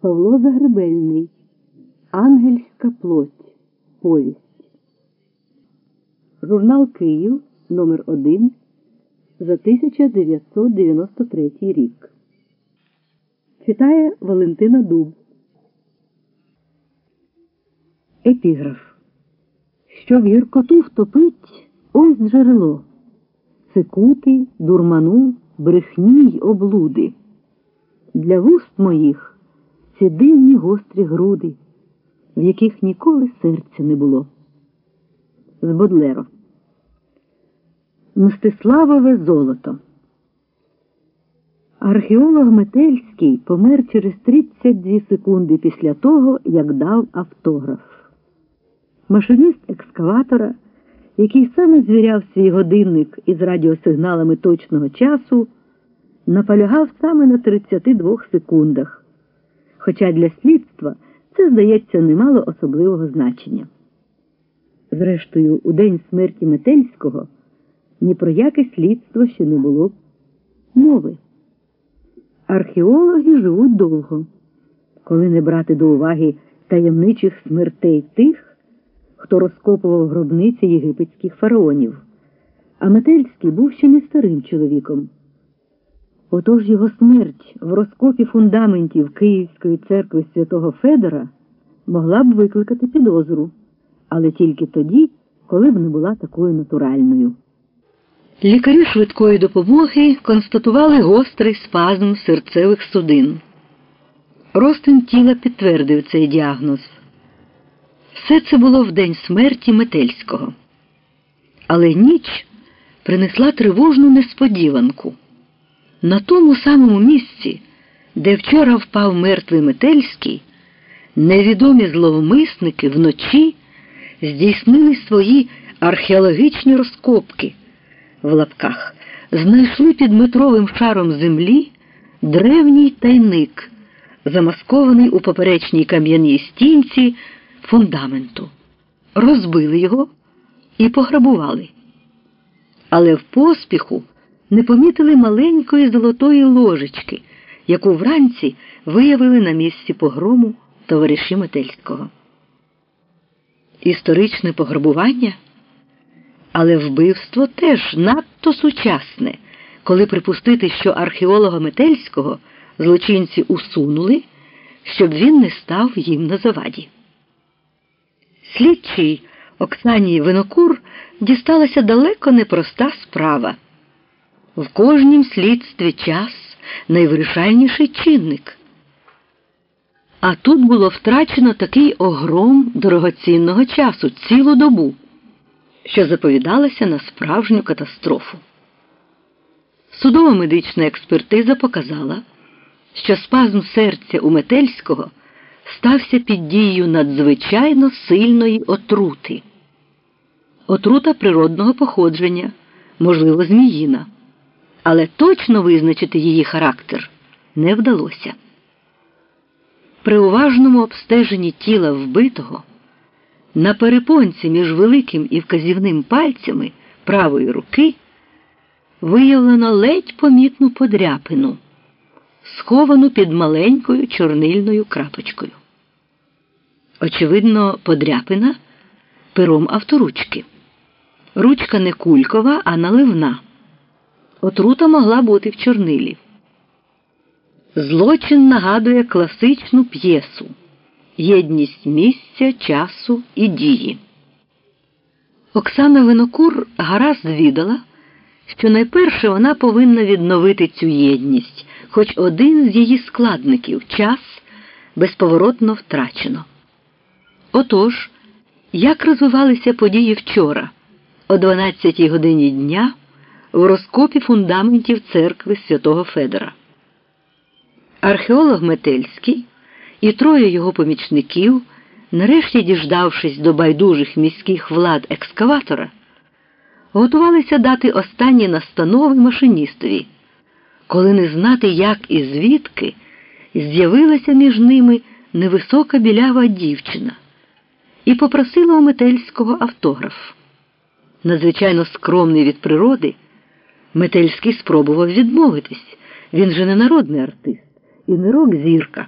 Павло Загребельний Ангельська плоть. Повість. Журнал Київ номер 1 за 1993 рік. Читає Валентина Дуб. Епіграф. Що в гіркоту втопить ось джерело. Цикути, дурману, брехні й облуди. Для вуст моїх ці дивні гострі груди, в яких ніколи серця не було. З Бодлеро. Мстиславове золото. Археолог Метельський помер через 32 секунди після того, як дав автограф. Машиніст екскаватора, який саме звіряв свій годинник із радіосигналами точного часу, наполягав саме на 32 секундах. Хоча для слідства це, здається, не мало особливого значення. Зрештою, у день смерті Метельського ні про яке слідство ще не було мови. Археологи живуть довго, коли не брати до уваги таємничих смертей тих, хто розкопував гробниці єгипетських фараонів. А Метельський був ще не старим чоловіком. Отож його смерть в розкопі фундаментів Київської церкви святого Федора могла б викликати підозру, але тільки тоді, коли б не була такою натуральною. Лікарі швидкої допомоги констатували гострий спазм серцевих судин. Ростин тіла підтвердив цей діагноз. Все це було в день смерті Метельського. Але ніч принесла тривожну несподіванку. На тому самому місці, де вчора впав мертвий Метельський, невідомі зловмисники вночі здійснили свої археологічні розкопки в лапках, знайшли під метровим шаром землі древній тайник, замаскований у поперечній кам'яній стінці фундаменту, розбили його і пограбували. Але в поспіху не помітили маленької золотої ложечки, яку вранці виявили на місці погрому товариші Метельського. Історичне пограбування, але вбивство теж надто сучасне, коли припустити, що археолога Метельського злочинці усунули, щоб він не став їм на заваді. Слідчий Оксані Винокур дісталася далеко непроста справа. В кожнім слідстві час найвирішальніший чинник. А тут було втрачено такий огром дорогоцінного часу цілу добу, що заповідалося на справжню катастрофу. Судово медична експертиза показала, що спазм серця у Метельського стався під дією надзвичайно сильної отрути. Отрута природного походження, можливо, зміїна але точно визначити її характер не вдалося. При уважному обстеженні тіла вбитого на перепонці між великим і вказівним пальцями правої руки виявлено ледь помітну подряпину, сховану під маленькою чорнильною крапочкою. Очевидно, подряпина пером авторучки. Ручка не кулькова, а наливна. Отрута могла бути в чорнилі. Злочин нагадує класичну п'єсу єдність місця, часу і дії. Оксана Винокур гаразд звідала, що найперше вона повинна відновити цю єдність, хоч один з її складників час безповоротно втрачено. Отож, як розвивалися події вчора, о 12 годині дня в розкопі фундаментів церкви святого Федора. Археолог Метельський і троє його помічників, нарешті діждавшись до байдужих міських влад екскаватора, готувалися дати останні настанови машиністові, коли не знати, як і звідки з'явилася між ними невисока білява дівчина і попросила у Метельського автограф. Надзвичайно скромний від природи. Метельський спробував відмовитись. Він же не народний артист і не рок зірка.